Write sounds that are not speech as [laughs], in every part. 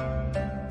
うん。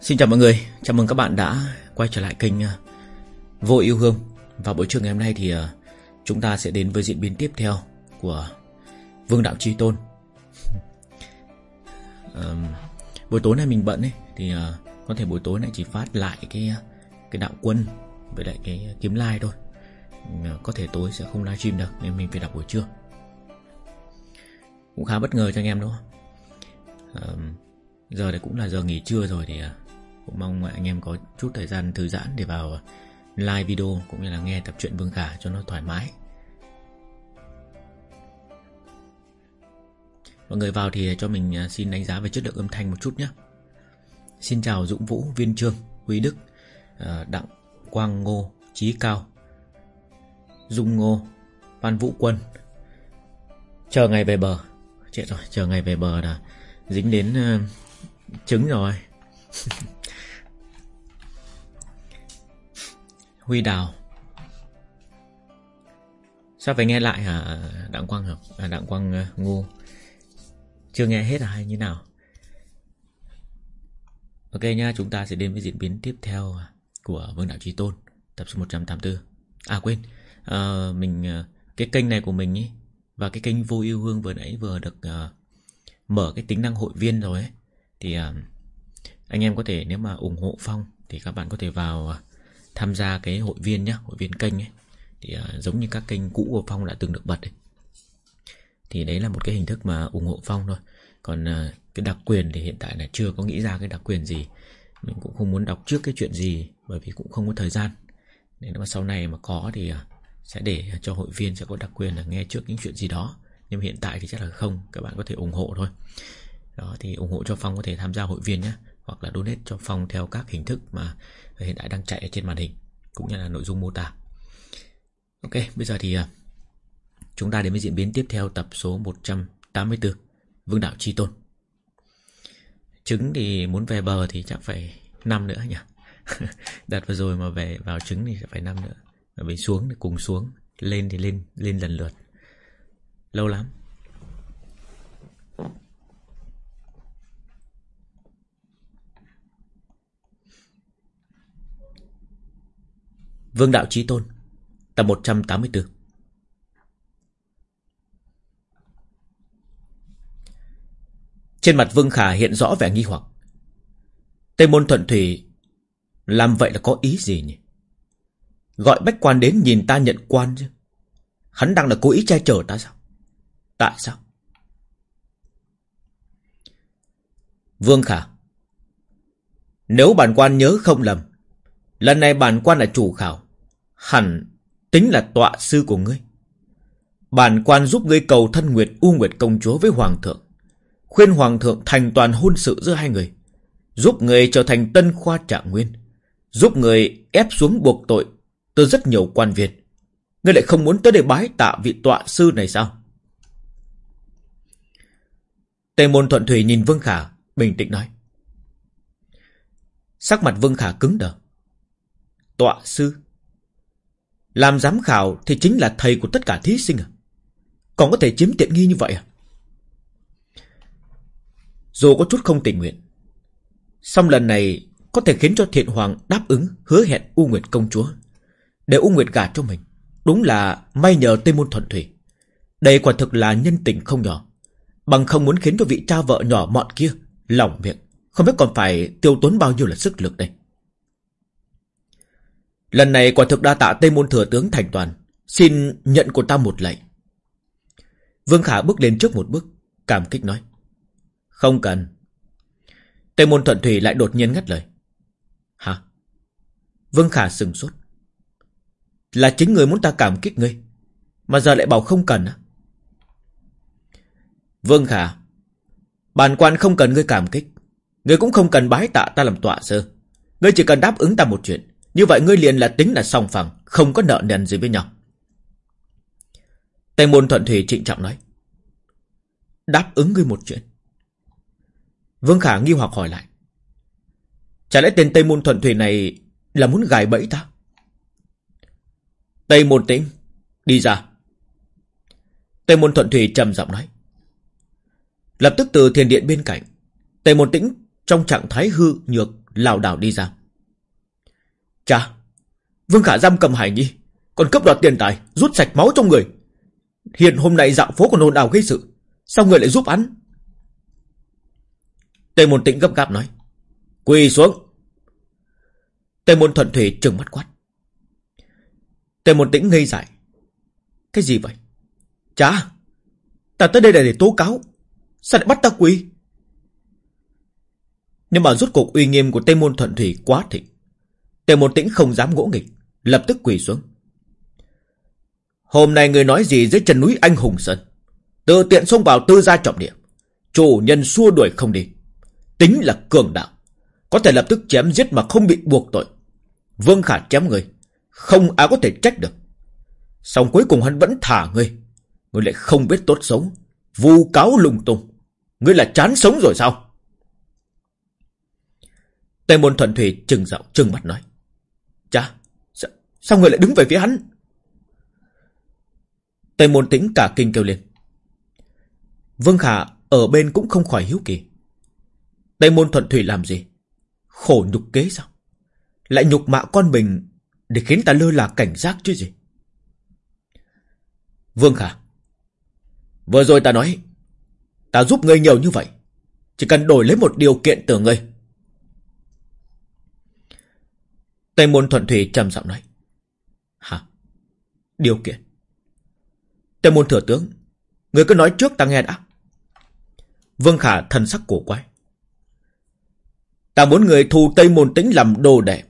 Xin chào mọi người, chào mừng các bạn đã quay trở lại kênh ờ, Vô Yêu Hương. Và buổi trưa ngày hôm nay thì ờ, chúng ta sẽ đến với diễn biến tiếp theo của Vương Đạo Chi Tôn. [laughs] À, Buổi tối nay mình bận ấy Thì ờ, có thể buổi tối này chỉ phát lại cái cái đạo quân Với lại cái kiếm lai thôi. Có thể tối sẽ không livestream được Nên mình phải đọc buổi trưa. Cũng khá bất ngờ cho anh em đúng không? À, Giờ này cũng là giờ nghỉ trưa rồi thì cũng mong anh em có chút thời gian thư giãn để vào live video cũng như là nghe tập truyện Vương Khả cho nó thoải mái. Mọi người vào thì cho mình à, xin đánh giá về chất lượng âm thanh một chút nhé. Xin chào Dũng Vũ, Viên Trương, Huy Đức, à, Đặng Quang Ngô, Chí Cao, Dung Ngô, Văn Vũ Quân. Chờ ngày về bờ. Chết rồi, chờ ngày về bờ là dính đến à, trứng rồi. [laughs] Huy Đào. Sao phải nghe lại hả Đặng Quang Học à, Đặng Quang à, uh, Ngô Chưa nghe hết à hay như nào? Ok nha chúng ta sẽ đến với diễn biến tiếp theo Của Vương Đạo Trí Tôn Tập số 184 À quên. Ờ, à, mình uh, Cái kênh này của mình ý Và cái kênh Vô Yêu Hương vừa nãy vừa được uh, Mở cái tính năng hội viên rồi ấy Thì uh, Anh em có thể nếu mà ủng hộ Phong Thì các bạn có thể vào uh, tham gia cái hội viên nhé hội viên kênh ấy thì uh, giống như các kênh cũ của phong đã từng được bật ấy. thì đấy là một cái hình thức mà ủng hộ phong thôi. Còn uh, cái đặc quyền thì hiện tại là chưa có nghĩ ra cái đặc quyền gì. Mình cũng không muốn đọc trước cái chuyện gì bởi vì cũng không có thời gian. Nên mà sau này mà có thì uh, sẽ để cho hội viên sẽ có đặc quyền là nghe trước những chuyện gì đó. Nhưng hiện tại thì chắc là không các bạn có thể ủng hộ thôi. Đó thì ủng hộ cho phong có thể tham gia hội viên nhé hoặc là donate cho phong theo các hình thức mà hiện tại đang chạy ở trên màn hình cũng như là nội dung mô tả. Ok, bây giờ thì à, chúng ta đến với diễn biến tiếp theo tập số 184 Vương đạo chi tôn. Trứng thì muốn về bờ thì chắc phải năm nữa nhỉ. [laughs] Đợt vừa rồi mà về vào trứng thì phải năm nữa. Và về xuống thì cùng xuống, lên thì lên lên lần lượt. Lâu lắm. Vương Đạo Chí Tôn, Tập 184 Trên mặt Vương Khả hiện rõ vẻ nghi hoặc. Tây Môn Thuận Thủy, Làm vậy là có ý gì nhỉ? Gọi bách quan đến nhìn ta nhận quan chứ? Hắn đang là cố ý che chở ta sao? Tại sao? Vương Khả, Nếu bản quan nhớ không lầm Lần này bản quan là chủ khảo. Hẳn tính là tọa sư của ngươi. Bản quan giúp ngươi cầu thân Nguyệt U Nguyệt công chúa với Hoàng thượng. Khuyên Hoàng thượng thành toàn hôn sự giữa hai người. Giúp người trở thành tân khoa trạng nguyên. Giúp người ép xuống buộc tội từ rất nhiều quan viên. Ngươi lại không muốn tới để bái tạ vị tọa sư này sao? Tề môn thuận thủy nhìn Vương Khả, bình tĩnh nói. Sắc mặt Vương Khả cứng đờ. Tọa sư. Làm giám khảo thì chính là thầy của tất cả thí sinh à? Còn có thể chiếm tiện nghi như vậy à? Dù có chút không tình nguyện, song lần này Có thể khiến cho thiện hoàng đáp ứng Hứa hẹn U Nguyệt công chúa, Để U Nguyệt gả cho mình. Đúng là may nhờ Tây Môn Thuận Thủy. Đây quả thực là nhân tình không nhỏ, Bằng không muốn khiến cho vị cha vợ nhỏ mọn kia Lòng miệng. Không biết còn phải tiêu tốn bao nhiêu là sức lực đây. Lần này quả thực đa tạ Tây Môn Thừa Tướng thành toàn. Xin nhận của ta một lệnh. Vương Khả bước lên trước một bước, cảm kích nói. Không cần. Tây môn thuận thủy lại đột nhiên ngắt lời. Hả? Vương Khả sừng sốt. Là chính người muốn ta cảm kích ngươi. Mà giờ lại bảo không cần á. Vương Khả. Bản quan không cần ngươi cảm kích. Ngươi cũng không cần bái tạ ta làm tọa sơ. Ngươi chỉ cần đáp ứng ta một chuyện. Như vậy ngươi liền là tính là song phẳng. Không có nợ nần gì với nhau. Tây môn thuận thủy trịnh trọng nói. Đáp ứng ngươi một chuyện. Vương Khả nghi hoặc hỏi lại. Chả lẽ tên Tây Môn Thuận Thủy này là muốn gài bẫy ta? Tây Môn Tĩnh, đi ra. Tây Môn Thuận Thủy trầm giọng nói. Lập tức từ thiền điện bên cạnh, Tây Môn Tĩnh trong trạng thái hư nhược lảo đảo đi ra. Cha, Vương Khả giam cầm Hải Nhi, còn cướp đoạt tiền tài, rút sạch máu trong người. Hiện hôm nay dạo phố còn hồn ào gây sự, sao người lại giúp hắn? tề Môn Tĩnh gấp gáp nói. Quỳ xuống. tề Môn Thuận Thủy trừng mắt quát. tề Môn Tĩnh ngây dại. Cái gì vậy? Cha, ta tới đây để tố cáo. Sao lại bắt ta quỳ? Nhưng mà rút cuộc uy nghiêm của Tây Môn Thuận Thủy quá thịnh. Tề Môn Tĩnh không dám ngỗ nghịch, lập tức quỳ xuống. Hôm nay người nói gì dưới chân núi Anh Hùng Sơn? Tự tiện xông vào tư gia trọng địa. Chủ nhân xua đuổi không đi tính là cường đạo. Có thể lập tức chém giết mà không bị buộc tội. Vương Khả chém người. Không ai có thể trách được. Xong cuối cùng hắn vẫn thả ngươi. Ngươi lại không biết tốt xấu. Vu cáo lung tung. Ngươi là chán sống rồi sao? Tây môn thuận thủy trừng dạo trừng mắt nói. Sao, người lại đứng về phía hắn? Tây môn tĩnh cả kinh kêu lên. Vương Khả ở bên cũng không khỏi hiếu kỳ. Tây môn thuận thủy làm gì? Khổ nhục kế sao? Lại nhục mạ con mình để khiến ta lơ là cảnh giác chứ gì? Vương Khả Vừa rồi ta nói Ta giúp ngươi nhiều như vậy Chỉ cần đổi lấy một điều kiện từ ngươi Tây môn thuận thủy trầm giọng nói Điều kiện Tây môn thừa tướng người cứ nói trước ta nghe đã Vương Khả thần sắc cổ quái Ta muốn người thu Tây Môn Tĩnh làm đồ đệ.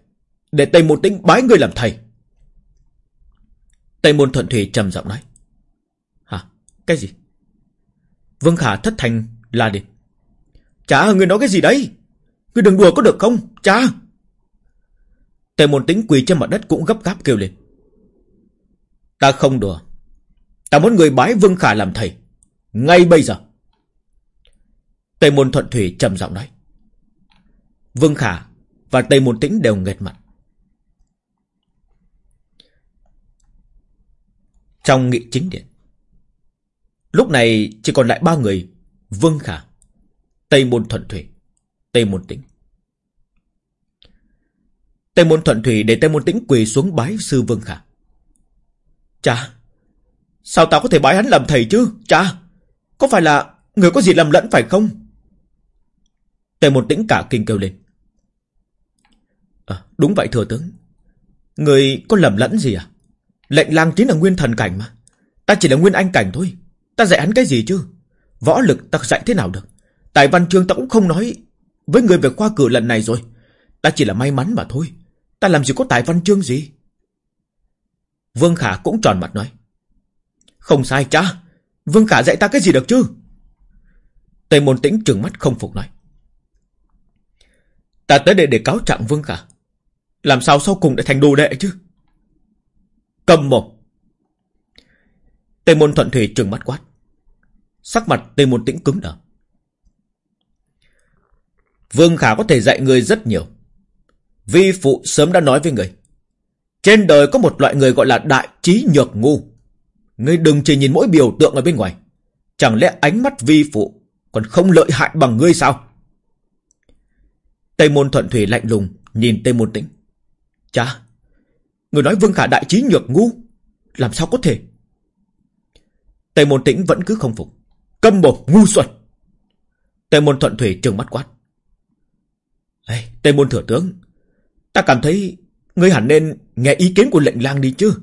Để Tây Môn Tĩnh bái người làm thầy. Tây Môn Thuận Thủy trầm giọng nói. Hả? Cái gì? Vương Khả thất thành la đi. Chả, người nói cái gì đấy? Người đừng đùa có được không? cha? Tây Môn Tĩnh quỳ trên mặt đất cũng gấp gáp kêu lên. Ta không đùa. Ta muốn người bái Vương Khả làm thầy. Ngay bây giờ. Tây Môn Thuận Thủy trầm giọng nói. Vương Khả và Tây Môn Tĩnh đều nghệt mặt. Trong nghị chính điện, lúc này chỉ còn lại ba người, Vương Khả, Tây Môn Thuận Thủy, Tây Môn Tĩnh. Tây Môn Thuận Thủy để Tây Môn Tĩnh quỳ xuống bái sư Vương Khả. Cha, sao tao có thể bái hắn làm thầy chứ? Cha, có phải là người có gì làm lẫn phải không? Tề một tĩnh cả kinh kêu lên. À, đúng vậy thừa tướng. Người có lầm lẫn gì à? Lệnh lang chính là nguyên thần cảnh mà. Ta chỉ là nguyên anh cảnh thôi. Ta dạy hắn cái gì chứ? Võ lực ta dạy thế nào được? Tài văn chương ta cũng không nói với người về khoa cử lần này rồi. Ta chỉ là may mắn mà thôi. Ta làm gì có tài văn chương gì? Vương Khả cũng tròn mặt nói. Không sai cha. Vương Khả dạy ta cái gì được chứ? Tề môn tĩnh trừng mắt không phục nói. Ta tới đây để cáo trạng Vương Khả. Làm sao sau cùng lại thành đồ đệ chứ? Cầm một. Tây môn thuận thủy trừng mắt quát. Sắc mặt Tây môn tĩnh cứng đờ. Vương Khả có thể dạy người rất nhiều. Vi phụ sớm đã nói với người. Trên đời có một loại người gọi là đại trí nhược ngu. Ngươi đừng chỉ nhìn mỗi biểu tượng ở bên ngoài. Chẳng lẽ ánh mắt vi phụ còn không lợi hại bằng ngươi sao? Tây môn thuận thủy lạnh lùng nhìn Tây môn tĩnh. Cha, người nói Vương Khả đại trí nhược ngu, làm sao có thể? Tây môn tĩnh vẫn cứ không phục. Câm bột ngu xuẩn. Tây môn thuận thủy trừng mắt quát. Tây môn thừa tướng, ta cảm thấy ngươi hẳn nên nghe ý kiến của lệnh lang đi chứ.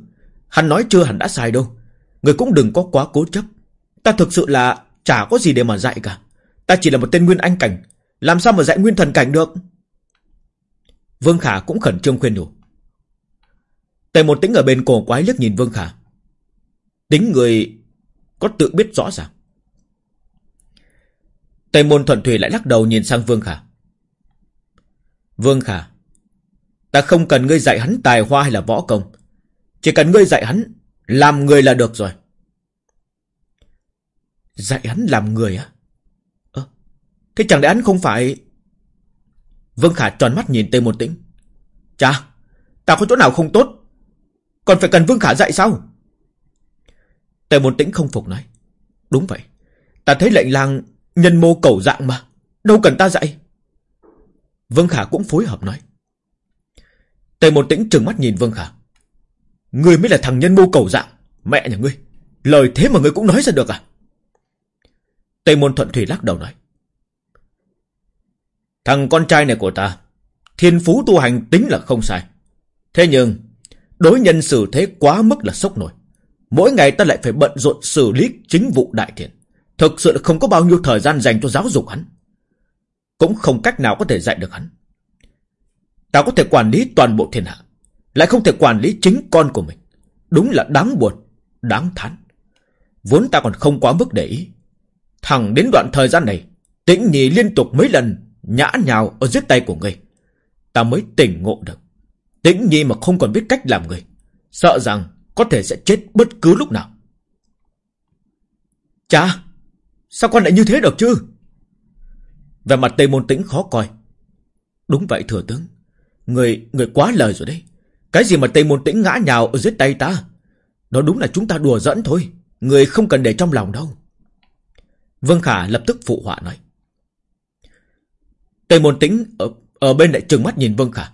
Hắn nói chưa hẳn đã sai đâu. Người cũng đừng có quá cố chấp. Ta thực sự là chả có gì để mà dạy cả. Ta chỉ là một tên nguyên anh cảnh. Làm sao mà dạy nguyên thần cảnh được Vương Khả cũng khẩn trương khuyên nhủ Tề một tính ở bên cổ quái liếc nhìn Vương Khả Tính người có tự biết rõ ràng Tề môn thuận thủy lại lắc đầu nhìn sang Vương Khả Vương Khả Ta không cần ngươi dạy hắn tài hoa hay là võ công. Chỉ cần ngươi dạy hắn, Làm người là được rồi. Dạy hắn làm người á? Ơ Thế chẳng lẽ hắn không phải Vương Khả tròn mắt nhìn Tề Môn Tĩnh. Chà, Ta có chỗ nào không tốt? Còn phải cần Vương Khả dạy sao? Tề Môn Tĩnh không phục nói. Đúng vậy, Ta thấy lệnh lang nhân mô cầu dạng mà, Đâu cần ta dạy. Vương Khả cũng phối hợp nói. Tề Môn Tĩnh trừng mắt nhìn Vương Khả Ngươi mới là thằng nhân mưu cầu dạng Mẹ nhà ngươi Lời thế mà ngươi cũng nói ra được à Tề Môn Thuận Thủy lắc đầu nói. Thằng con trai này của ta, thiên phú tu hành tính là không sai. Thế nhưng, đối nhân xử thế quá mức là sốc nổi. Mỗi ngày ta lại phải bận rộn xử lý chính vụ đại thiện. Thực sự là không có bao nhiêu thời gian dành cho giáo dục hắn. Cũng không cách nào có thể dạy được hắn. Ta có thể quản lý toàn bộ thiên hạ. Lại không thể quản lý chính con của mình. Đúng là đáng buồn, đáng thán. Vốn ta còn không quá mức để ý. Thẳng đến đoạn thời gian này, tĩnh nhì liên tục mấy lần nhã nhào ở dưới tay của ngươi. Ta mới tỉnh ngộ được. Tĩnh nhi mà không còn biết cách làm người. Sợ rằng có thể sẽ chết bất cứ lúc nào. Cha! Sao con lại như thế được chứ? Về mặt Tây Môn Tĩnh khó coi. Đúng vậy thừa tướng. Người, người quá lời rồi đấy. Cái gì mà Tây Môn Tĩnh ngã nhào ở dưới tay ta? Đó đúng là chúng ta đùa dẫn thôi. Người không cần để trong lòng đâu. Vương Khả lập tức phụ họa nói. tây môn tĩnh ở, ở bên lại trừng mắt nhìn Vương Khả.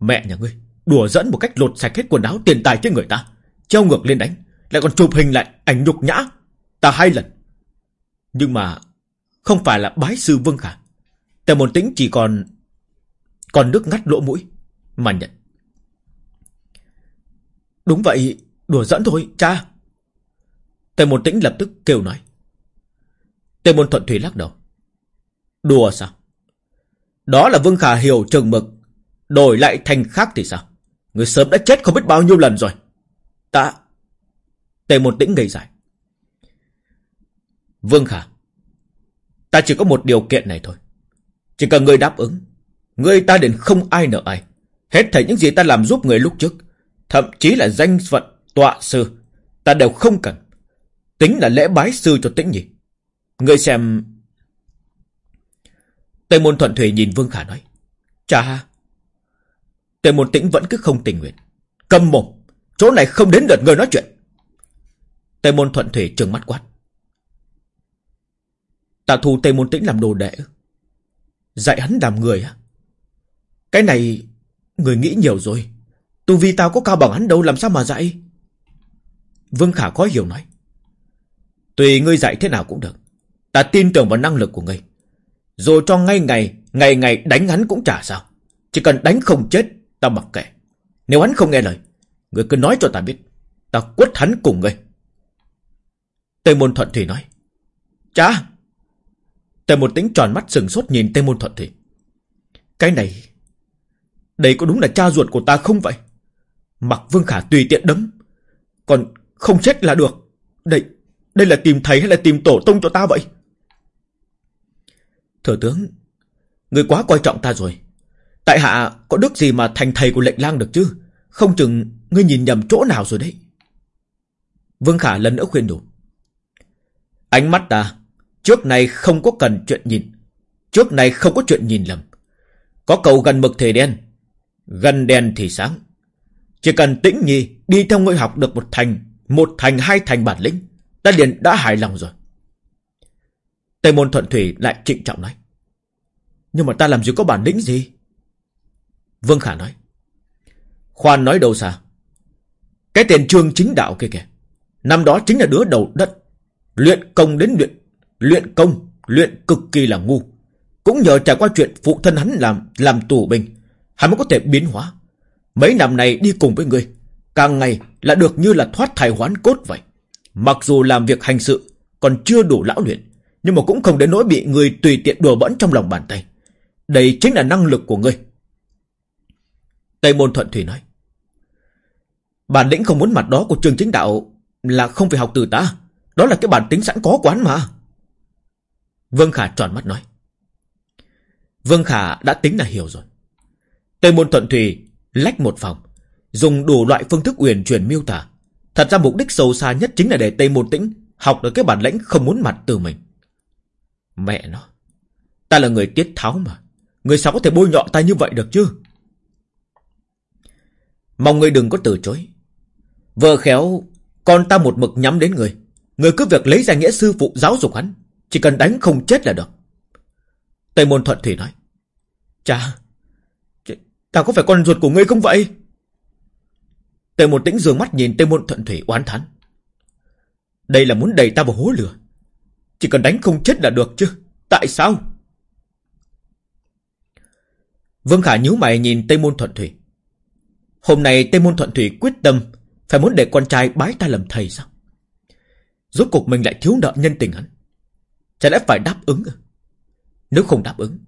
Mẹ nhà ngươi, đùa dẫn một cách lột sạch hết quần áo tiền tài trên người ta. Treo ngược lên đánh, lại còn chụp hình lại ảnh nhục nhã. Ta hai lần. Nhưng mà không phải là bái sư Vương Khả. Tề môn tĩnh chỉ còn còn nước ngắt lỗ mũi mà nhận. Đúng vậy, đùa dẫn thôi, cha. Tề môn tĩnh lập tức kêu nói. Tề môn thuận thủy lắc đầu. Đùa sao? Đó là Vương Khả hiểu trường mực. Đổi lại thành khác thì sao? Người sớm đã chết không biết bao nhiêu lần rồi. Ta... Tề môn tĩnh ngây dài. Vương Khả. Ta chỉ có một điều kiện này thôi. Chỉ cần người đáp ứng. Người ta đến không ai nợ ai. Hết thảy những gì ta làm giúp người lúc trước. Thậm chí là danh phận, tọa sư. Ta đều không cần. Tính là lễ bái sư cho tĩnh nhỉ. Ngươi xem... tây môn thuận thủy nhìn Vương Khả nói. Chà... Tề môn tĩnh vẫn cứ không tình nguyện. Cầm mồm. Chỗ này không đến được người nói chuyện. Tề môn thuận thủy trừng mắt quát. Ta thu tây môn tĩnh làm đồ đệ. Dạy hắn làm người á. Cái này... Người nghĩ nhiều rồi. Tu vi tao có cao bằng hắn đâu làm sao mà dạy. Vương Khả khó hiểu nói. Tùy ngươi dạy thế nào cũng được. Ta tin tưởng vào năng lực của ngươi. Rồi cho ngay ngày, ngày ngày đánh hắn cũng chả sao. Chỉ cần đánh không chết, ta mặc kệ. Nếu hắn không nghe lời, ngươi cứ nói cho ta biết. Ta quất hắn cùng ngươi. Tây Môn Thuận Thủy nói. Cha! Tây Môn tính tròn mắt sừng sốt nhìn Tây Môn Thuận Thủy. Cái này... Đây có đúng là cha ruột của ta không vậy? Mặc Vương Khả tùy tiện đấm. Còn không chết là được. Đây, đây là tìm thầy hay là tìm tổ tông cho ta vậy? Thừa tướng, người quá coi trọng ta rồi. Tại hạ có đức gì mà thành thầy của lệnh lang được chứ? Không chừng ngươi nhìn nhầm chỗ nào rồi đấy. Vương Khả lần nữa khuyên đủ. Ánh mắt ta, trước này không có cần chuyện nhìn. Trước này không có chuyện nhìn lầm. Có cầu gần mực thể đen, gần đèn thì sáng. Chỉ cần tĩnh nhi đi theo ngươi học được một thành, một thành hai thành bản lĩnh, ta liền đã hài lòng rồi. Tây môn thuận thủy lại trịnh trọng nói. Nhưng mà ta làm gì có bản lĩnh gì? Vương Khả nói. Khoan nói đâu xa. Cái tiền trương chính đạo kia kìa. Năm đó chính là đứa đầu đất. Luyện công đến luyện. Luyện công, luyện cực kỳ là ngu. Cũng nhờ trải qua chuyện phụ thân hắn làm làm tù binh. Hắn mới có thể biến hóa. Mấy năm này đi cùng với người. Càng ngày là được như là thoát thai hoán cốt vậy. Mặc dù làm việc hành sự còn chưa đủ lão luyện. Nhưng mà cũng không đến nỗi bị người tùy tiện đùa bỡn trong lòng bàn tay. Đây chính là năng lực của ngươi. Tây Môn Thuận Thủy nói. Bản lĩnh không muốn mặt đó của trường chính đạo là không phải học từ ta. Đó là cái bản tính sẵn có quán mà. Vương Khả tròn mắt nói. Vương Khả đã tính là hiểu rồi. Tây Môn Thuận Thủy lách một phòng, dùng đủ loại phương thức uyển chuyển miêu tả. Thật ra mục đích sâu xa nhất chính là để Tây Môn Tĩnh học được cái bản lĩnh không muốn mặt từ mình. Mẹ nó, ta là người tiết tháo mà. Người sao có thể bôi nhọ ta như vậy được chứ? Mong người đừng có từ chối. Vợ khéo, con ta một mực nhắm đến người. Người cứ việc lấy ra nghĩa sư phụ giáo dục hắn. Chỉ cần đánh không chết là được. Tây Môn Thuận Thủy nói. Cha, ta có phải con ruột của ngươi không vậy? Tề Môn Tĩnh dường mắt nhìn Tề Môn Thuận Thủy oán thán. Đây là muốn đẩy ta vào hố lửa. Chỉ cần đánh không chết là được chứ. Tại sao? Vương Khả nhíu mày nhìn Tây Môn Thuận Thủy. Hôm nay Tây Môn Thuận Thủy quyết tâm phải muốn để con trai bái ta làm thầy sao? Rốt cuộc mình lại thiếu nợ nhân tình hắn. Chả lẽ phải đáp ứng à? Nếu không đáp ứng,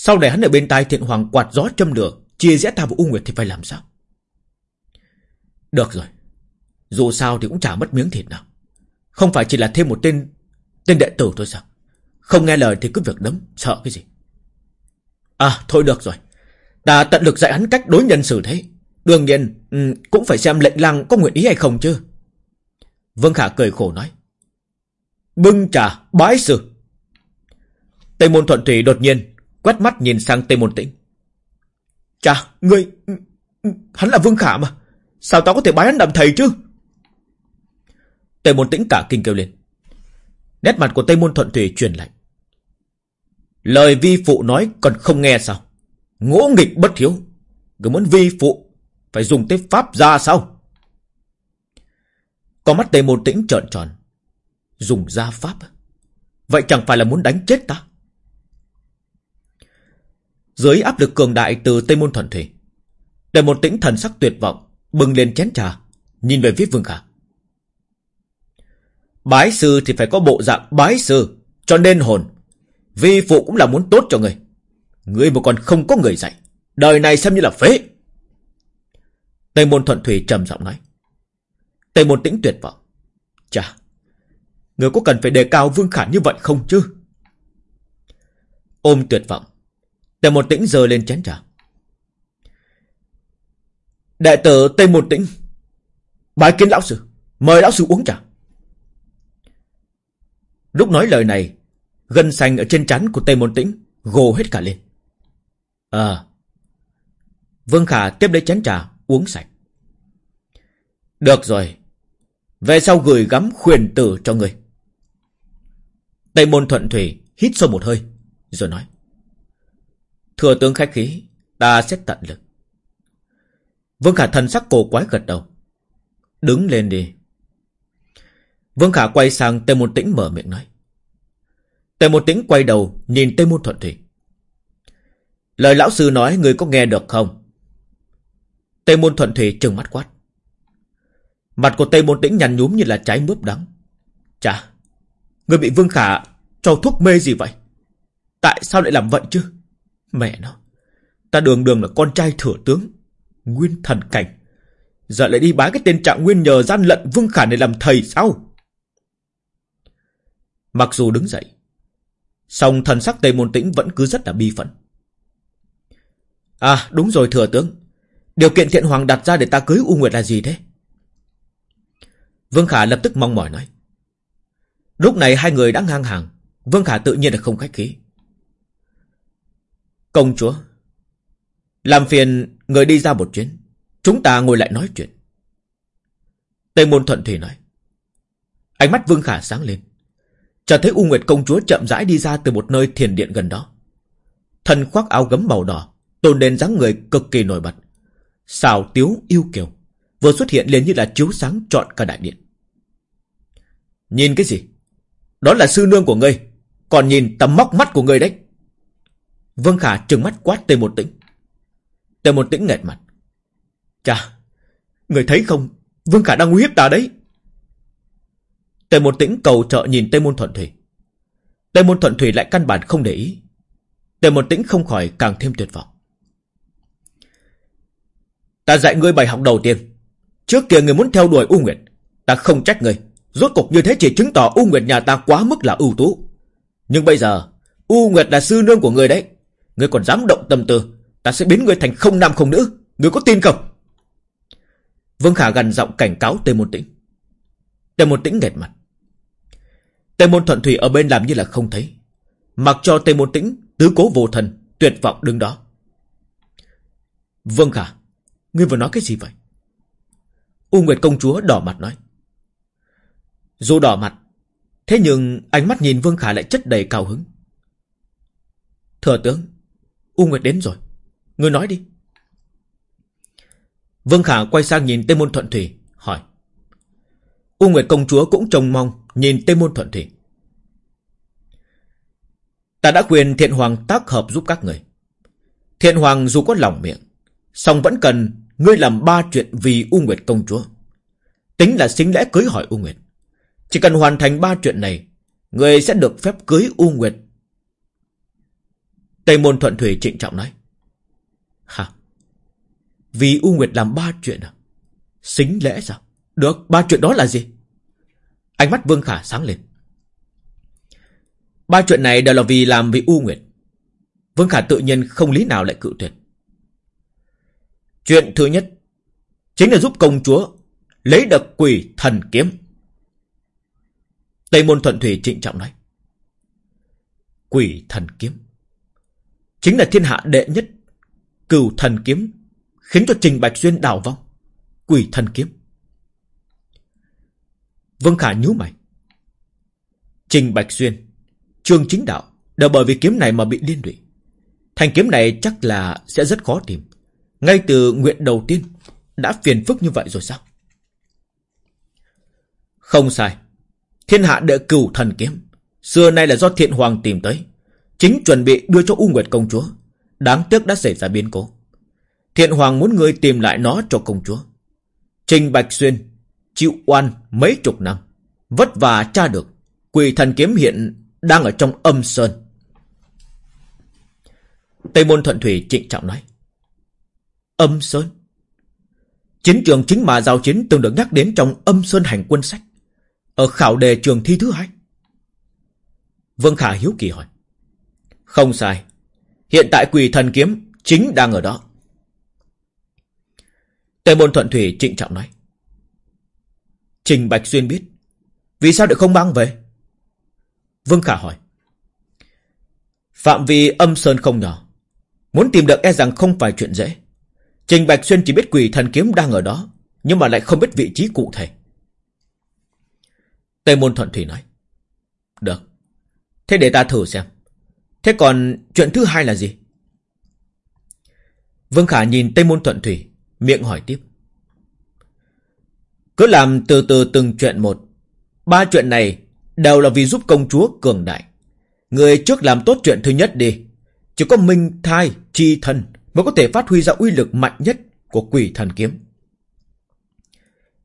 sau này hắn ở bên tai thiện hoàng quạt gió châm lửa, chia rẽ ta và U Nguyệt thì phải làm sao? Được rồi, dù sao thì cũng chả mất miếng thịt nào. Không phải chỉ là thêm một tên tên đệ tử thôi sao? Không nghe lời thì cứ việc đấm, sợ cái gì? À, thôi được rồi. Ta tận lực dạy hắn cách đối nhân xử thế. Đương nhiên, ừ, cũng phải xem lệnh lăng có nguyện ý hay không chứ. Vương Khả cười khổ nói. Bưng trà, bái sư. Tây Môn Thuận Thủy đột nhiên quét mắt nhìn sang Tây Môn Tĩnh. Chà, ngươi... Hắn là Vương Khả mà. Sao tao có thể bái hắn làm thầy chứ? Tây Môn Tĩnh cả kinh kêu lên. Nét mặt của Tây Môn Thuận Thủy truyền lạnh. Lời vi phụ nói còn không nghe sao? Ngỗ nghịch bất thiếu. Cứ muốn vi phụ phải dùng tới pháp ra sao? Con mắt Tây Môn Tĩnh trợn tròn. Dùng ra pháp Vậy chẳng phải là muốn đánh chết ta? Dưới áp lực cường đại từ Tây Môn Thuận Thủy Tây một Tĩnh thần sắc tuyệt vọng, Bừng lên chén trà, Nhìn về phía Vương Khả. Bái sư thì phải có bộ dạng bái sư, Cho nên hồn. Vi phụ cũng là muốn tốt cho người. Người mà còn không có người dạy, Đời này xem như là phế. Tây Môn Thuận Thủy trầm giọng nói. Tây Môn Tĩnh tuyệt vọng. Chà, Người có cần phải đề cao Vương Khả như vậy không chứ? Ôm tuyệt vọng. Tề một tĩnh giờ lên chén trà. Đệ tử Tây một tĩnh. Bái kiến lão sư. Mời lão sư uống trà. Lúc nói lời này, gân xanh ở trên trán của Tây Môn Tĩnh gồ hết cả lên. À. Vương Khả tiếp lấy chén trà, uống sạch. Được rồi. Về sau gửi gắm khuyên tử cho người. Tây Môn Thuận Thủy hít sâu một hơi, rồi nói. Thừa tướng khách khí, ta sẽ tận lực. Vương Khả thần sắc cổ quái gật đầu. Đứng lên đi. Vương Khả quay sang Tề Môn Tĩnh mở miệng nói. Tề Môn Tĩnh quay đầu nhìn Tề Môn Thuận Thủy. Lời lão sư nói người có nghe được không? Tề Môn Thuận Thủy trừng mắt quát. Mặt của Tề Môn Tĩnh nhăn nhúm như là trái mướp đắng. Chà, người bị Vương Khả cho thuốc mê gì vậy? Tại sao lại làm vậy chứ? Mẹ nó, ta đường đường là con trai thừa tướng, nguyên thần cảnh. Giờ lại đi bái cái tên trạng nguyên nhờ gian lận Vương Khả này làm thầy sao? Mặc dù đứng dậy, song thần sắc Tây Môn Tĩnh vẫn cứ rất là bi phẫn. À đúng rồi thừa tướng, điều kiện thiện hoàng đặt ra để ta cưới U Nguyệt là gì thế? Vương Khả lập tức mong mỏi nói. Lúc này hai người đã ngang hàng, Vương Khả tự nhiên là không khách khí. Công chúa, làm phiền người đi ra một chuyến. Chúng ta ngồi lại nói chuyện. Tây môn thuận thủy nói. Ánh mắt Vương Khả sáng lên. Chợt thấy U Nguyệt công chúa chậm rãi đi ra từ một nơi thiền điện gần đó. Thân khoác áo gấm màu đỏ, tôn lên dáng người cực kỳ nổi bật. Xào tiếu yêu kiều, vừa xuất hiện liền như là chiếu sáng trọn cả đại điện. Nhìn cái gì? Đó là sư nương của ngươi, còn nhìn tầm móc mắt của ngươi đấy. Vương Khả trừng mắt quát Tề Một Tĩnh. Tề Một Tĩnh nghẹt mặt. Chà, người thấy không? Vương Khả đang uy hiếp ta đấy. Tề Một Tĩnh cầu trợ nhìn Tây Môn Thuận Thủy. Tề Môn Thuận Thủy lại căn bản không để ý. Tề Môn Tĩnh không khỏi càng thêm tuyệt vọng. Ta dạy ngươi bài học đầu tiên. Trước kia người muốn theo đuổi U Nguyệt. Ta không trách ngươi. Rốt cục như thế chỉ chứng tỏ U Nguyệt nhà ta quá mức là ưu tú. Nhưng bây giờ, U Nguyệt là sư nương của ngươi đấy. Ngươi còn dám động tâm tư. Ta sẽ biến ngươi thành không nam không nữ. Ngươi có tin không? Vương Khả gần giọng cảnh cáo Tề Môn Tĩnh. Tề Môn Tĩnh nghẹt mặt. Tề Môn Thuận Thủy ở bên làm như là không thấy. Mặc cho Tề Môn Tĩnh tứ cố vô thần, tuyệt vọng đứng đó. Vương Khả, ngươi vừa nói cái gì vậy? U Nguyệt công chúa đỏ mặt nói. Dù đỏ mặt, thế nhưng ánh mắt nhìn Vương Khả lại chất đầy cao hứng. Thừa tướng, U Nguyệt đến rồi. Ngươi nói đi. Vương Khả quay sang nhìn Tây Môn Thuận Thủy, hỏi. U Nguyệt công chúa cũng trông mong nhìn Tây Môn Thuận Thủy. Ta đã quyền Thiện Hoàng tác hợp giúp các người. Thiện Hoàng dù có lòng miệng, song vẫn cần ngươi làm ba chuyện vì U Nguyệt công chúa. Tính là xính lẽ cưới hỏi U Nguyệt. Chỉ cần hoàn thành ba chuyện này, ngươi sẽ được phép cưới U Nguyệt. Tây Môn Thuận Thủy trịnh trọng nói. Hả? Vì U Nguyệt làm ba chuyện à? Xính lễ sao? Được, ba chuyện đó là gì? Ánh mắt Vương Khả sáng lên. Ba chuyện này đều là vì làm vì U Nguyệt. Vương Khả tự nhiên không lý nào lại cự tuyệt. Chuyện thứ nhất chính là giúp công chúa lấy được quỷ thần kiếm. Tây Môn Thuận Thủy trịnh trọng nói. Quỷ thần kiếm. Chính là thiên hạ đệ nhất cửu thần kiếm, khiến cho Trình Bạch duyên đảo vong. Quỷ thần kiếm. Vương Khả nhíu mày. Trình Bạch duyên Trương Chính Đạo đều bởi vì kiếm này mà bị liên lụy. Thành kiếm này chắc là sẽ rất khó tìm. Ngay từ nguyện đầu tiên, đã phiền phức như vậy rồi sao? Không sai. Thiên hạ đệ cửu thần kiếm. Xưa nay là do thiện hoàng tìm tới. Chính chuẩn bị đưa cho U Nguyệt công chúa. Đáng tiếc đã xảy ra biến cố. Thiện hoàng muốn người tìm lại nó cho công chúa. Trình Bạch Xuyên chịu oan mấy chục năm. Vất vả tra được. Quỷ thần kiếm hiện đang ở trong âm sơn. Tây Môn Thuận Thủy trịnh trọng nói. Âm sơn? Chiến trường chính mà giao chiến từng được nhắc đến trong âm sơn hành quân sách. Ở khảo đề trường thi thứ hai. Vương Khả hiếu kỳ hỏi. Không sai. Hiện tại quỷ thần kiếm chính đang ở đó. Tây Môn Thuận Thủy trịnh trọng nói. Trình Bạch Xuyên biết. Vì sao lại không mang về? Vương Khả hỏi. Phạm vi âm sơn không nhỏ. Muốn tìm được e rằng không phải chuyện dễ. Trình Bạch Xuyên chỉ biết quỷ thần kiếm đang ở đó. Nhưng mà lại không biết vị trí cụ thể. Tây Môn Thuận Thủy nói. Được. Thế để ta thử xem. Thế còn chuyện thứ hai là gì? Vương Khả nhìn Tây Môn Thuận Thủy. Miệng hỏi tiếp. Cứ làm từ từ từng chuyện một. Ba chuyện này đều là vì giúp công chúa cường đại. Người trước làm tốt chuyện thứ nhất đi. Chỉ có minh thai, chi thân mới có thể phát huy ra uy lực mạnh nhất của quỷ thần kiếm.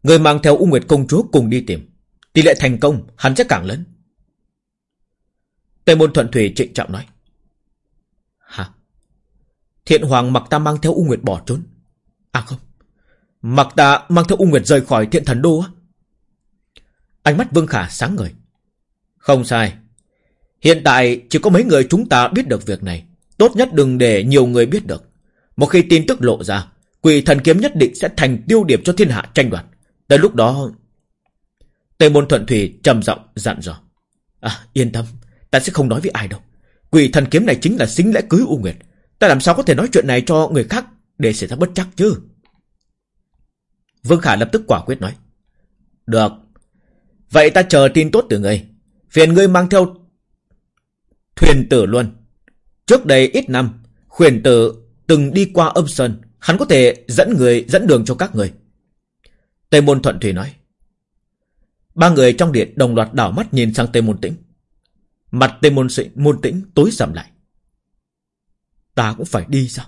Người mang theo U Nguyệt công chúa cùng đi tìm. Tỷ lệ thành công hắn sẽ càng lớn. Tây môn thuận thủy trịnh trọng nói. Hả? Thiện hoàng mặc ta mang theo U Nguyệt bỏ trốn. À không. Mặc ta mang theo U Nguyệt rời khỏi thiện thần đô á. Ánh mắt Vương Khả sáng ngời. Không sai. Hiện tại chỉ có mấy người chúng ta biết được việc này. Tốt nhất đừng để nhiều người biết được. Một khi tin tức lộ ra, quỷ thần kiếm nhất định sẽ thành tiêu điểm cho thiên hạ tranh đoạt. Tới lúc đó... Tây môn thuận thủy trầm giọng dặn dò. À, yên tâm, ta sẽ không nói với ai đâu. Quỷ thần kiếm này chính là xính lễ cưới U Nguyệt. Ta làm sao có thể nói chuyện này cho người khác để xảy ra bất chắc chứ? Vương Khả lập tức quả quyết nói. Được. Vậy ta chờ tin tốt từ ngươi. Phiền ngươi mang theo thuyền tử luôn. Trước đây ít năm, khuyển tử từng đi qua âm sơn. Hắn có thể dẫn người dẫn đường cho các người. Tây Môn Thuận Thủy nói. Ba người trong điện đồng loạt đảo mắt nhìn sang Tây Môn Tĩnh. Mặt tên Môn, Sĩ, môn Tĩnh tối sầm lại. Ta cũng phải đi sao?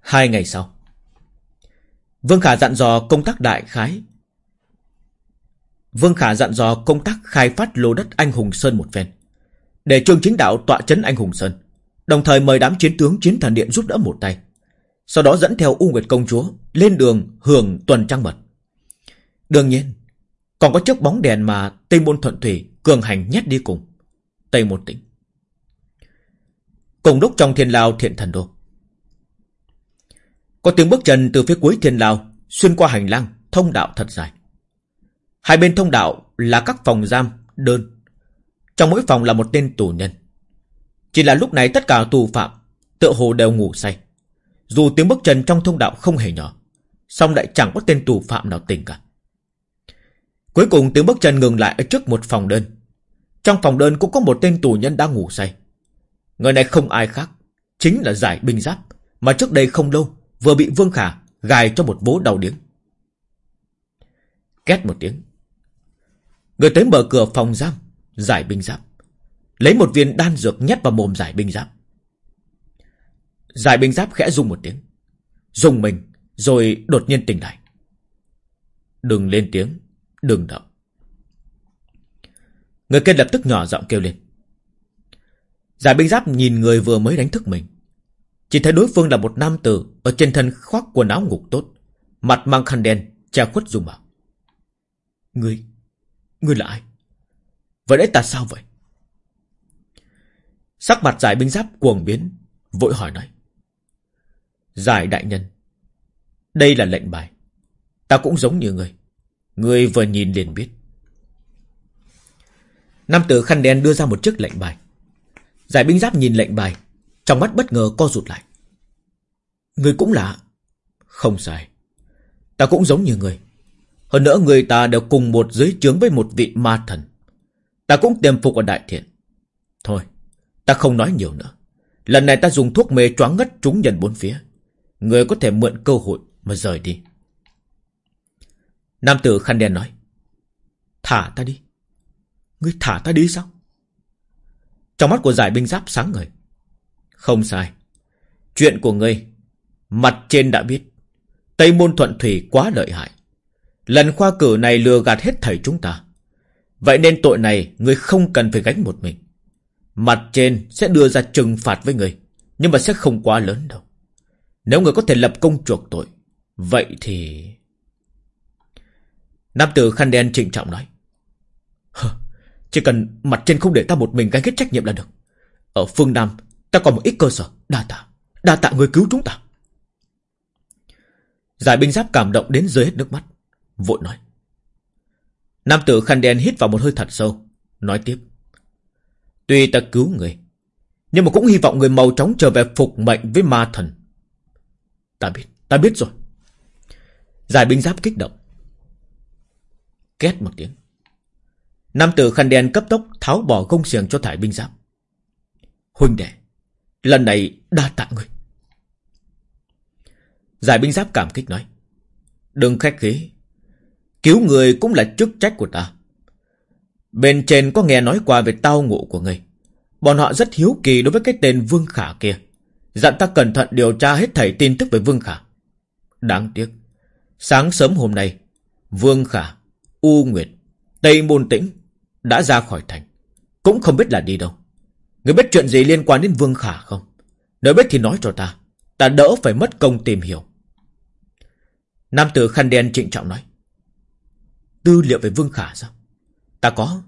Hai ngày sau. Vương Khả dặn dò công tác đại khái. Vương Khả dặn dò công tác khai phát lô đất Anh Hùng Sơn một phen. Để Trương Chính Đạo tọa chấn Anh Hùng Sơn. Đồng thời mời đám chiến tướng chiến thần điện giúp đỡ một tay. Sau đó dẫn theo U Nguyệt Công Chúa lên đường hưởng tuần trăng mật. Đương nhiên, còn có chiếc bóng đèn mà Tây Môn Thuận Thủy cường hành nhét đi cùng. Tây Môn Tĩnh. Cùng đúc trong thiên lao thiện thần đô. Có tiếng bước chân từ phía cuối thiên lao xuyên qua hành lang, thông đạo thật dài. Hai bên thông đạo là các phòng giam, đơn. Trong mỗi phòng là một tên tù nhân. Chỉ là lúc này tất cả tù phạm tựa hồ đều ngủ say. Dù tiếng bước chân trong thông đạo không hề nhỏ, song lại chẳng có tên tù phạm nào tỉnh cả. Cuối cùng tiếng bước chân ngừng lại ở trước một phòng đơn. Trong phòng đơn cũng có một tên tù nhân đang ngủ say. Người này không ai khác, chính là giải binh giáp, mà trước đây không lâu vừa bị Vương Khả gài cho một vố đầu điếng. Két một tiếng. Người tới mở cửa phòng giam, giải binh giáp. Lấy một viên đan dược nhét vào mồm giải binh giáp. Giải binh giáp khẽ rung một tiếng. Dùng mình, rồi đột nhiên tỉnh lại. Đừng lên tiếng, đừng động. Người kia lập tức nhỏ giọng kêu lên. Giải binh giáp nhìn người vừa mới đánh thức mình. Chỉ thấy đối phương là một nam tử ở trên thân khoác quần áo ngục tốt, mặt mang khăn đen, che khuất dùng bảo. Ngươi, ngươi là ai? Vậy đấy ta sao vậy? Sắc mặt giải binh giáp cuồng biến, vội hỏi nói. Giải đại nhân, đây là lệnh bài. Ta cũng giống như người. Người vừa nhìn liền biết. Nam tử khăn đen đưa ra một chiếc lệnh bài. Giải binh giáp nhìn lệnh bài, trong mắt bất ngờ co rụt lại. Người cũng lạ. Không sai. Ta cũng giống như người. Hơn nữa người ta đều cùng một dưới trướng với một vị ma thần. Ta cũng tiềm phục ở đại thiện. Thôi, ta không nói nhiều nữa. Lần này ta dùng thuốc mê choáng ngất chúng nhân bốn phía. Người có thể mượn cơ hội mà rời đi. Nam tử khăn đen nói. Thả ta đi. Ngươi thả ta đi sao? Trong mắt của giải binh giáp sáng ngời. Không sai. Chuyện của ngươi, mặt trên đã biết. Tây môn thuận thủy quá lợi hại. Lần khoa cử này lừa gạt hết thầy chúng ta. Vậy nên tội này ngươi không cần phải gánh một mình. Mặt trên sẽ đưa ra trừng phạt với ngươi, nhưng mà sẽ không quá lớn đâu. Nếu người có thể lập công chuộc tội, vậy thì... Nam tử khăn đen trịnh trọng nói. Chỉ cần mặt trên không để ta một mình gánh hết trách nhiệm là được. Ở phương Nam, ta còn một ít cơ sở. Đa tạ. Đa tạ người cứu chúng ta. Giải binh giáp cảm động đến rơi hết nước mắt. Vội nói. Nam tử khăn đen hít vào một hơi thật sâu. Nói tiếp. Tuy ta cứu người. Nhưng mà cũng hy vọng người màu trống trở về phục mệnh với ma thần. Ta biết. Ta biết rồi. Giải binh giáp kích động. Két một tiếng. Nam tử khăn đen cấp tốc tháo bỏ gông xiềng cho thải binh giáp. Huynh đệ, lần này đa tạ người. Giải binh giáp cảm kích nói. Đừng khách khí. Cứu người cũng là chức trách của ta. Bên trên có nghe nói qua về tao ngộ của người. Bọn họ rất hiếu kỳ đối với cái tên Vương Khả kia. Dặn ta cẩn thận điều tra hết thảy tin tức về Vương Khả. Đáng tiếc. Sáng sớm hôm nay, Vương Khả, U Nguyệt, Tây Môn Tĩnh đã ra khỏi thành. Cũng không biết là đi đâu. Người biết chuyện gì liên quan đến Vương Khả không? Nếu biết thì nói cho ta. Ta đỡ phải mất công tìm hiểu. Nam tử khăn đen trịnh trọng nói. Tư liệu về Vương Khả sao? Ta có.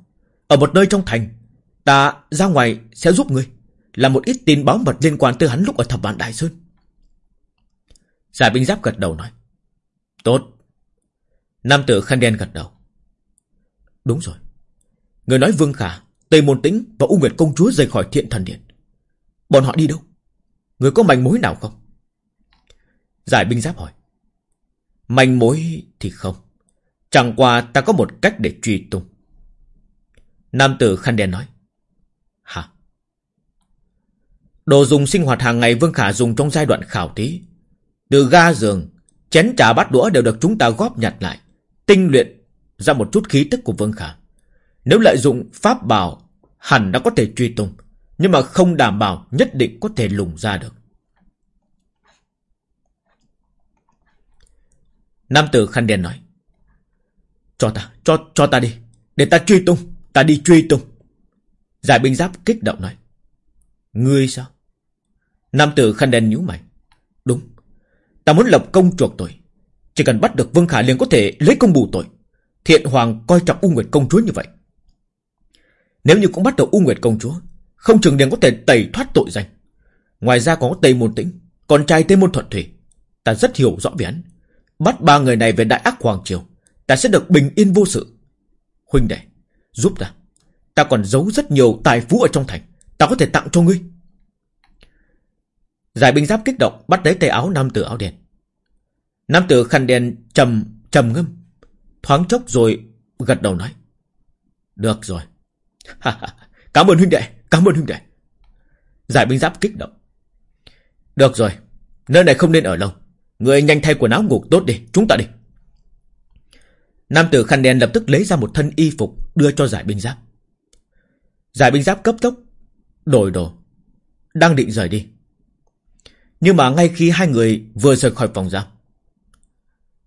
Ở một nơi trong thành. Ta ra ngoài sẽ giúp ngươi. Là một ít tin báo mật liên quan tới hắn lúc ở thập vạn Đại Sơn. Giải binh giáp gật đầu nói. Tốt. Nam tử khăn đen gật đầu. Đúng rồi. Người nói Vương Khả, Tây Môn Tĩnh và U Nguyệt Công Chúa rời khỏi thiện thần điện. Bọn họ đi đâu? Người có manh mối nào không? Giải binh giáp hỏi. Manh mối thì không. Chẳng qua ta có một cách để truy tung. Nam tử khăn đen nói. Hả? Đồ dùng sinh hoạt hàng ngày Vương Khả dùng trong giai đoạn khảo thí. Từ ga giường, chén trà bát đũa đều được chúng ta góp nhặt lại. Tinh luyện ra một chút khí tức của Vương Khả. Nếu lợi dụng pháp bảo, hẳn đã có thể truy tung, nhưng mà không đảm bảo nhất định có thể lùng ra được. Nam tử khăn đen nói. Cho ta, cho cho ta đi. Để ta truy tung, ta đi truy tung. Giải binh giáp kích động nói. Ngươi sao? Nam tử khăn đen nhíu mày. Đúng. Ta muốn lập công chuộc tội. Chỉ cần bắt được Vương Khả liền có thể lấy công bù tội. Thiện Hoàng coi trọng U Nguyệt công chúa như vậy. Nếu như cũng bắt được U Nguyệt công chúa, không chừng liền có thể tẩy thoát tội danh. Ngoài ra còn có Tây Môn Tĩnh, con trai Tây Môn Thuận Thủy. Ta rất hiểu rõ về hắn. Bắt ba người này về Đại Ác Hoàng Triều, ta sẽ được bình yên vô sự. Huynh đệ, giúp ta. Ta còn giấu rất nhiều tài phú ở trong thành. Ta có thể tặng cho ngươi. Giải binh giáp kích động bắt lấy tay áo nam tử áo đen. Nam tử khăn đen trầm trầm ngâm, thoáng chốc rồi gật đầu nói: "Được rồi." cảm ơn huynh đệ, cảm ơn huynh đệ. Giải binh giáp kích động. "Được rồi, nơi này không nên ở lâu, người nhanh thay quần áo ngủ tốt đi, chúng ta đi." Nam tử khăn đen lập tức lấy ra một thân y phục đưa cho giải binh giáp. Giải binh giáp cấp tốc đổi đồ, đang định rời đi. Nhưng mà ngay khi hai người vừa rời khỏi phòng giam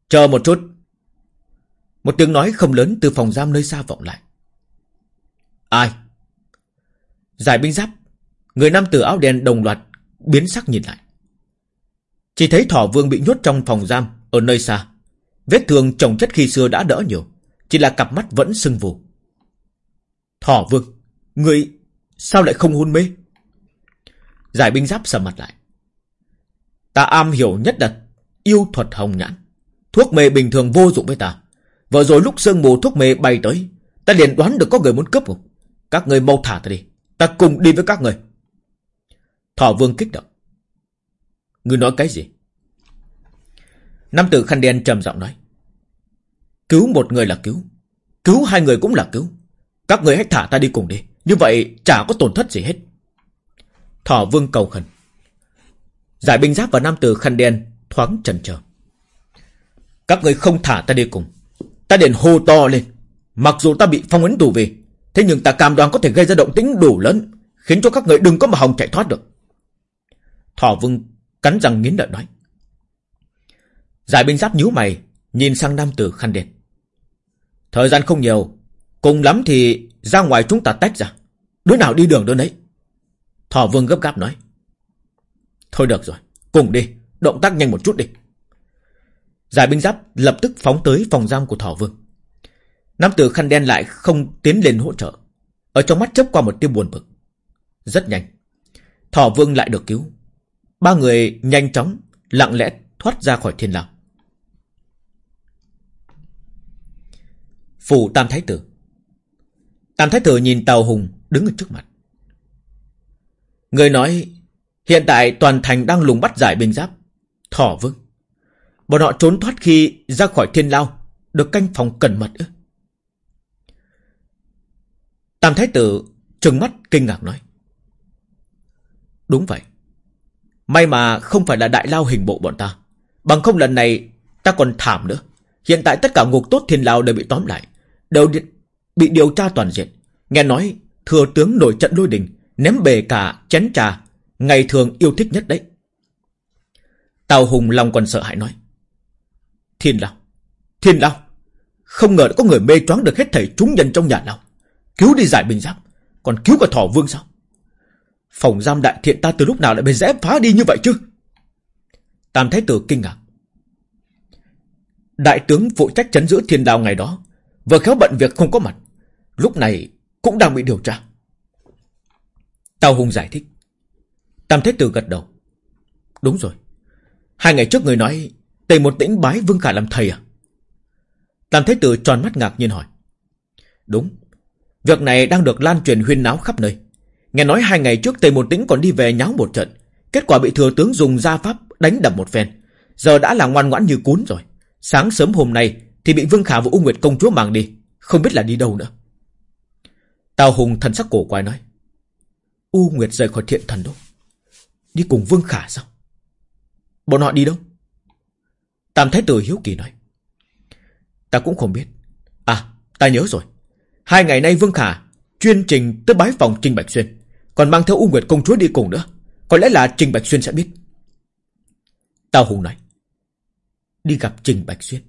Chờ một chút một tiếng nói không lớn từ phòng giam nơi xa vọng lại. Ai? Giải binh giáp, Người nam tử áo đen đồng loạt Biến sắc nhìn lại. Chỉ thấy thỏ vương bị nhốt trong phòng giam Ở nơi xa. Vết thương trồng chất khi xưa đã đỡ nhiều, Chỉ là cặp mắt vẫn sưng vù. Thỏ vương, Người sao lại không hôn mê? Giải binh giáp sầm mặt lại. Ta am hiểu nhất là yêu thuật hồng nhãn. Thuốc mê bình thường vô dụng với ta. Vừa rồi lúc sương mù thuốc mê bay tới, ta liền đoán được có người muốn cướp không? Các người mau thả ta đi. Ta cùng đi với các người. Thỏ vương kích động. Ngươi nói cái gì? Nam tử khăn đen trầm giọng nói. Cứu một người là cứu. Cứu hai người cũng là cứu. Các người hãy thả ta đi cùng đi. Như vậy chả có tổn thất gì hết. Thỏ vương cầu khẩn. Giải binh giáp và nam tử khăn đen thoáng chần chờ. Các người không thả ta đi cùng. Ta liền hô to lên. Mặc dù ta bị phong ấn tù về, thế nhưng ta cam đoan có thể gây ra động tĩnh đủ lớn, khiến cho các người đừng có mà hòng chạy thoát được. Thỏ vương cắn răng nghiến lợi nói. Giải binh giáp nhíu mày, nhìn sang nam tử khăn đen. Thời gian không nhiều, cùng lắm thì ra ngoài chúng ta tách ra. Đứa nào đi đường đứa nấy. Thỏ vương gấp gáp nói. Thôi được rồi, cùng đi, động tác nhanh một chút đi. Giải binh giáp lập tức phóng tới phòng giam của Thỏ Vương. Nam tử khăn đen lại không tiến lên hỗ trợ. Ở trong mắt chớp qua một tia buồn bực. Rất nhanh. Thỏ Vương lại được cứu. Ba người nhanh chóng, lặng lẽ thoát ra khỏi thiên lao. Phủ Tam Thái Tử Tam Thái Tử nhìn Tàu Hùng đứng ở trước mặt. Người nói Hiện tại toàn thành đang lùng bắt giải binh giáp. Thỏ vương. Bọn họ trốn thoát khi ra khỏi thiên lao. Được canh phòng cẩn mật ư. Tam thái tử trừng mắt kinh ngạc nói. Đúng vậy. May mà không phải là đại lao hình bộ bọn ta. Bằng không lần này, ta còn thảm nữa. Hiện tại tất cả ngục tốt thiên lao đều bị tóm lại. Đều bị điều tra toàn diện. Nghe nói, thừa tướng nổi trận lôi đình. Ném bề cả chén trà, Ngày thường yêu thích nhất đấy. Tào Hùng lòng còn sợ hãi nói. Thiên Lao, Thiên Lao, không ngờ đã có người mê choáng được hết thảy chúng nhân trong nhà Lao. Cứu đi giải bình giáp, còn cứu cả thỏ vương sao? Phòng giam đại thiện ta từ lúc nào lại bị rẽ phá đi như vậy chứ? Tam Thái Tử kinh ngạc. Đại tướng phụ trách chấn giữ thiên đao ngày đó, vừa khéo bận việc không có mặt, lúc này cũng đang bị điều tra. Tào Hùng giải thích. Tam Thế Tử gật đầu. Đúng rồi. Hai ngày trước người nói Tề một tĩnh bái Vương Khả làm thầy à? Tam Thế Tử tròn mắt ngạc nhiên hỏi. Đúng. Việc này đang được lan truyền huyên náo khắp nơi. Nghe nói hai ngày trước Tề một tĩnh còn đi về nháo một trận. Kết quả bị thừa tướng dùng gia pháp đánh đập một phen. Giờ đã là ngoan ngoãn như cún rồi. Sáng sớm hôm nay thì bị Vương Khả và U Nguyệt công chúa mang đi. Không biết là đi đâu nữa. Tào Hùng thần sắc cổ quái nói. U Nguyệt rời khỏi thiện thần đâu. Đi cùng Vương Khả sao? Bọn họ đi đâu? Tam Thái Tử Hiếu Kỳ nói. Ta cũng không biết. À, ta nhớ rồi. Hai ngày nay Vương Khả chuyên trình tới bái phòng Trình Bạch Xuyên. Còn mang theo U Nguyệt công chúa đi cùng nữa. Có lẽ là Trình Bạch Xuyên sẽ biết. Tào Hùng nói. Đi gặp Trình Bạch Xuyên.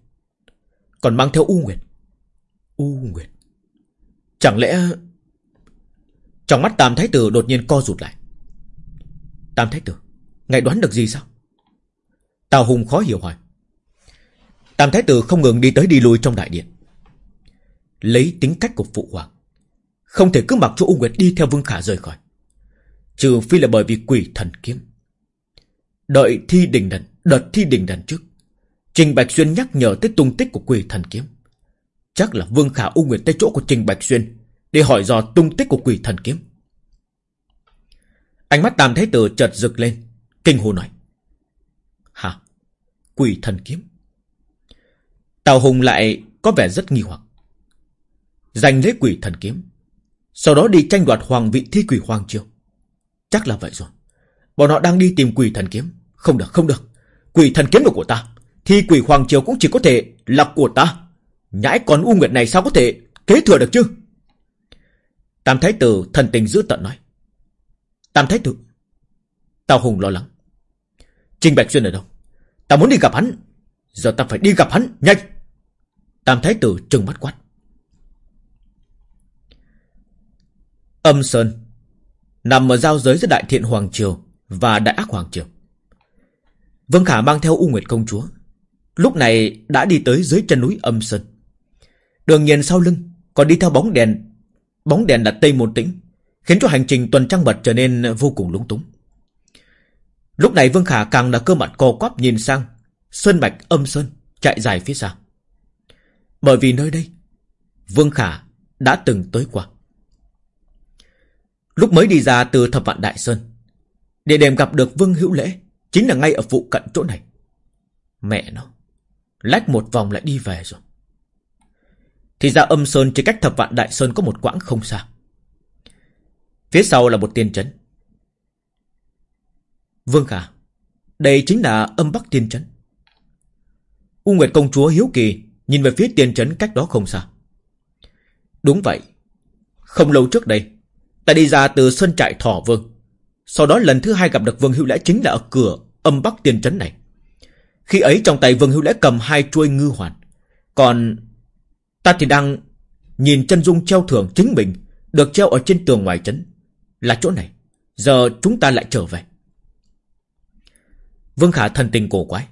Còn mang theo U Nguyệt. U Nguyệt Chẳng lẽ Trong mắt Tam Thái Tử đột nhiên co rụt lại Tam Thái Tử Ngài đoán được gì sao Tào Hùng khó hiểu hỏi Tam Thái Tử không ngừng đi tới đi lui trong đại điện. Lấy tính cách của Phụ Hoàng, Không thể cứ mặc cho U Nguyệt đi theo Vương Khả rời khỏi. Trừ phi là bởi vì quỷ thần kiếm. Đợi thi đình đần, Đợt thi đình đần trước, Trình Bạch Xuyên nhắc nhở tới tung tích của quỷ thần kiếm. Chắc là Vương Khả U Nguyệt tới chỗ của Trình Bạch Xuyên Để hỏi dò tung tích của quỷ thần kiếm. Ánh mắt Tam Thái Tử chợt rực lên, Kinh hồ nói, Hả? Quỷ thần kiếm? Tào Hùng lại có vẻ rất nghi hoặc. Giành lấy quỷ thần kiếm, Sau đó đi tranh đoạt hoàng vị thi quỷ hoàng triều. Chắc là vậy rồi. Bọn họ đang đi tìm quỷ thần kiếm. Không được không được. Quỷ thần kiếm là của ta. Thi quỷ hoàng triều cũng chỉ có thể là của ta. Nhãi con U Nguyệt này sao có thể kế thừa được chứ? Tam Thái Tử thần tình giữ tận nói. Tam Thái Tử, Tào Hùng lo lắng. Trình Bạch Xuyên ở đâu? Ta muốn đi gặp hắn. Giờ ta phải đi gặp hắn nhanh. Tam Thái Tử trừng mắt quát. Âm Sơn, Nằm ở giao giới giữa Đại Thiện Hoàng Triều Và Đại Ác Hoàng Triều. Vương Khả mang theo U Nguyệt Công Chúa. Lúc này đã đi tới dưới chân núi Âm Sơn. Đường nhìn sau lưng Còn đi theo bóng đèn. Bóng đèn là Tây Môn Tĩnh, Khiến cho hành trình tuần trăng bật trở nên vô cùng lúng túng. Lúc này Vương Khả càng là cơ mặt co quắp nhìn sang Sơn Bạch âm Sơn chạy dài phía sau bởi vì nơi đây, Vương Khả đã từng tới qua. Lúc mới đi ra từ thập vạn Đại Sơn, Địa điểm gặp được Vương Hữu Lễ Chính là ngay ở phụ cận chỗ này. Mẹ nó, Lách một vòng lại đi về rồi. Thì ra âm Sơn chỉ cách thập vạn Đại Sơn có một quãng không xa. Phía sau là một tiên trấn. Vương Khả, Đây chính là âm Bắc tiên trấn. U Nguyệt công chúa hiếu kỳ Nhìn về phía tiền trấn cách đó không xa. Đúng vậy. Không lâu trước đây, Ta đi ra từ sân trại Thỏ Vương. Sau đó lần thứ hai gặp được Vương Hữu Lễ Chính là ở cửa âm Bắc tiền trấn này. Khi ấy trong tay Vương Hữu Lễ cầm hai chuôi ngư hoàn. Còn Ta thì đang Nhìn chân dung treo thưởng chính mình Được treo ở trên tường ngoài trấn. Là chỗ này. Giờ chúng ta lại trở về. Vương Khả thần tình cổ quái.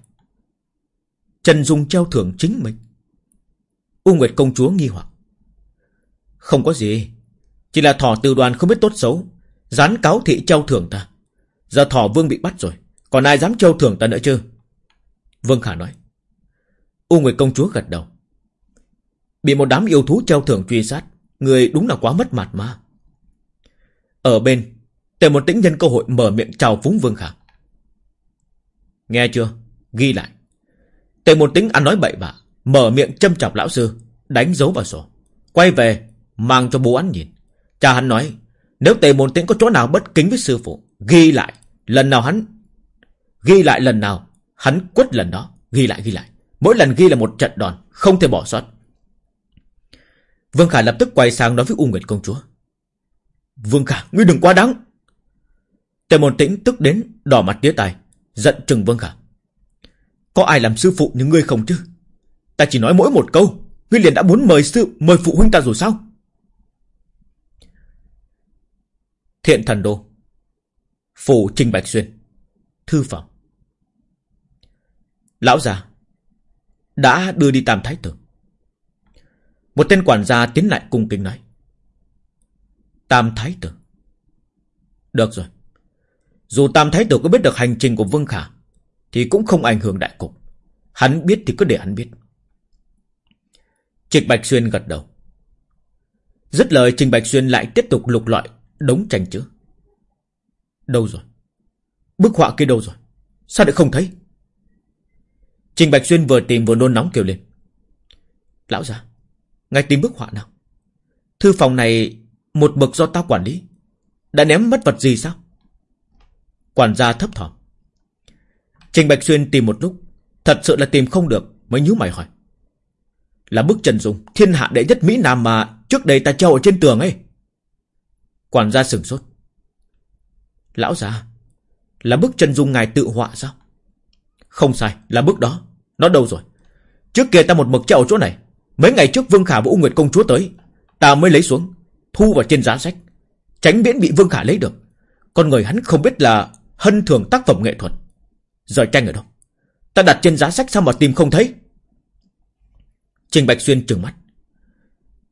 Trần Dung treo thưởng chính mình. U Nguyệt công chúa nghi hoặc. Không có gì, Chỉ là thỏ từ đoàn không biết tốt xấu, Dán cáo thị treo thưởng ta. Giờ thỏ vương bị bắt rồi, Còn ai dám treo thưởng ta nữa chứ? Vương Khả nói. U Nguyệt công chúa gật đầu. Bị một đám yêu thú treo thưởng truy sát, Người đúng là quá mất mặt mà. Ở bên Tề một tĩnh nhân cơ hội mở miệng chào phúng Vương Khả. Nghe chưa? Ghi lại. Tề một tính ăn nói bậy bạ. Mở miệng châm chọc lão sư, Đánh dấu vào sổ. Quay về, Mang cho bố ăn nhìn. Cha hắn nói, Nếu tề Môn Tĩnh có chỗ nào bất kính với sư phụ, Ghi lại Lần nào hắn, Ghi lại lần nào Hắn quất lần đó, Ghi lại ghi lại. Mỗi lần ghi là một trận đòn, Không thể bỏ sót. Vương Khả lập tức quay sang nói với U Nguyệt công chúa, Vương Khả, Ngươi đừng quá đáng. Tề Môn tĩnh tức đến Đỏ mặt tía tai, Giận trừng Vương Khả, Có ai làm sư phụ như ngươi không chứ? Ta chỉ nói mỗi một câu. Ngươi liền đã muốn mời sư, Mời phụ huynh ta rồi sao? Thiện thần đô. Phủ Trinh Bạch Xuyên. Thư phòng. Lão già Đã đưa đi tam thái tử. Một tên quản gia tiến lại cung kính nói. Tam thái tử. Được rồi. Dù Tam Thái Tử có biết được hành trình của Vương Khả, Thì cũng không ảnh hưởng đại cục. Hắn biết thì cứ để hắn biết. Trịnh Bạch Xuyên gật đầu. Dứt lời Trình Bạch Xuyên lại tiếp tục lục lọi Đống tranh chữ. Đâu rồi? Bức họa kia đâu rồi? Sao lại không thấy? Trình Bạch Xuyên vừa tìm vừa nôn nóng kêu lên. Lão già Ngài tìm bức họa nào? Thư phòng này Một bậc do ta quản lý. Đã ném mất vật gì sao? Quản gia thấp thỏm. Trình Bạch Xuyên tìm một lúc, thật sự là tìm không được, mới nhíu mày hỏi. Là bức Trần Dung, thiên hạ đệ nhất Mỹ Nam mà trước đây ta treo ở trên tường ấy. Quản gia sừng sốt. Lão già, là bức Trần Dung ngài tự họa sao? Không sai, là bức đó. Nó đâu rồi? Trước kia ta một mực treo ở chỗ này. Mấy ngày trước Vương Khả và U Nguyệt Công Chúa tới Ta mới lấy xuống Thu vào trên giá sách Tránh miễn bị Vương Khả lấy được Con người hắn không biết là hân thường tác phẩm nghệ thuật Giờ tranh ở đâu Ta đặt trên giá sách sao mà tìm không thấy Trình Bạch Xuyên trừng mắt.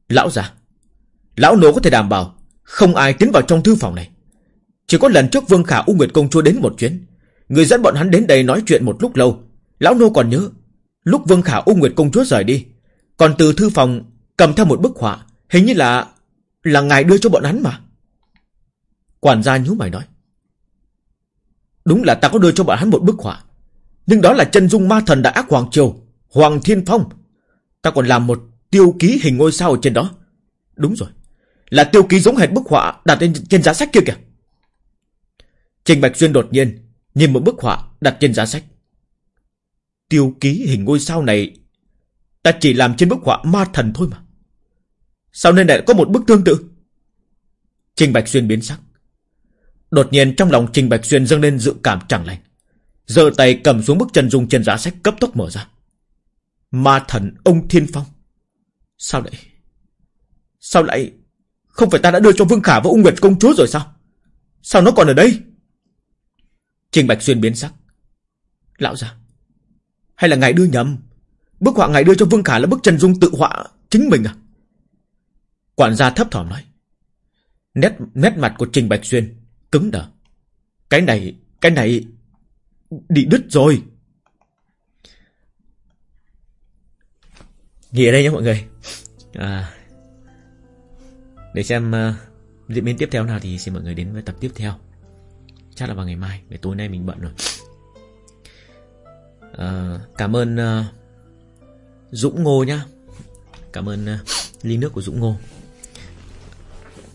Lão già, Lão nô có thể đảm bảo Không ai tiến vào trong thư phòng này. Chỉ có lần trước Vương Khả U Nguyệt Công Chúa đến một chuyến, Người dẫn bọn hắn đến đây nói chuyện một lúc lâu, Lão nô còn nhớ, Lúc Vương Khả U Nguyệt Công Chúa rời đi, Còn từ thư phòng cầm theo một bức họa, Hình như là Là ngài đưa cho bọn hắn mà. Quản gia nhíu mày nói, Đúng là ta có đưa cho bọn hắn một bức họa, Nhưng đó là chân dung ma thần đại ác Hoàng Triều, Hoàng Thiên Phong. Ta còn làm một tiêu ký hình ngôi sao ở trên đó. Đúng rồi. Là tiêu ký giống hệt bức họa đặt trên, trên giá sách kia kìa. Trình Bạch Xuyên đột nhiên Nhìn một bức họa đặt trên giá sách. Tiêu ký hình ngôi sao này Ta chỉ làm trên bức họa ma thần thôi mà. Sao nên lại có một bức tương tự? Trình Bạch Xuyên biến sắc. Đột nhiên trong lòng Trình Bạch Xuyên dâng lên dự cảm chẳng lành. Giơ tay cầm xuống bức chân dung trên giá sách cấp tốc mở ra. Ma thần ông Thiên Phong. Sao lại Sao lại Không phải ta đã đưa cho Vương Khả và Ung Nguyệt công chúa rồi sao? Sao nó còn ở đây? Trình Bạch Xuyên biến sắc. Lão già, Hay là ngài đưa nhầm? Bức họa ngài đưa cho Vương Khả là bức chân dung tự họa chính mình à? Quản gia thấp thỏm nói. Nét nét mặt của Trình Bạch Xuyên Cứng đờ. Cái này Cái này Đi đứt rồi. Nghỉ ở đây nhé mọi người. À, Để xem uh, diễn biến tiếp theo nào thì xin mọi người đến với tập tiếp theo. Chắc là vào ngày mai Để tối nay mình bận rồi. À, Cảm ơn uh, Dũng Ngô nhá. Cảm ơn uh, ly nước của Dũng Ngô.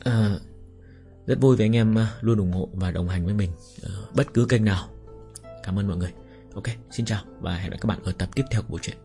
À, Rất vui vì anh em uh, luôn ủng hộ và đồng hành với mình uh, Bất cứ kênh nào. Cảm ơn mọi người. Ok, xin chào và hẹn gặp lại các bạn ở tập tiếp theo của bộ truyện.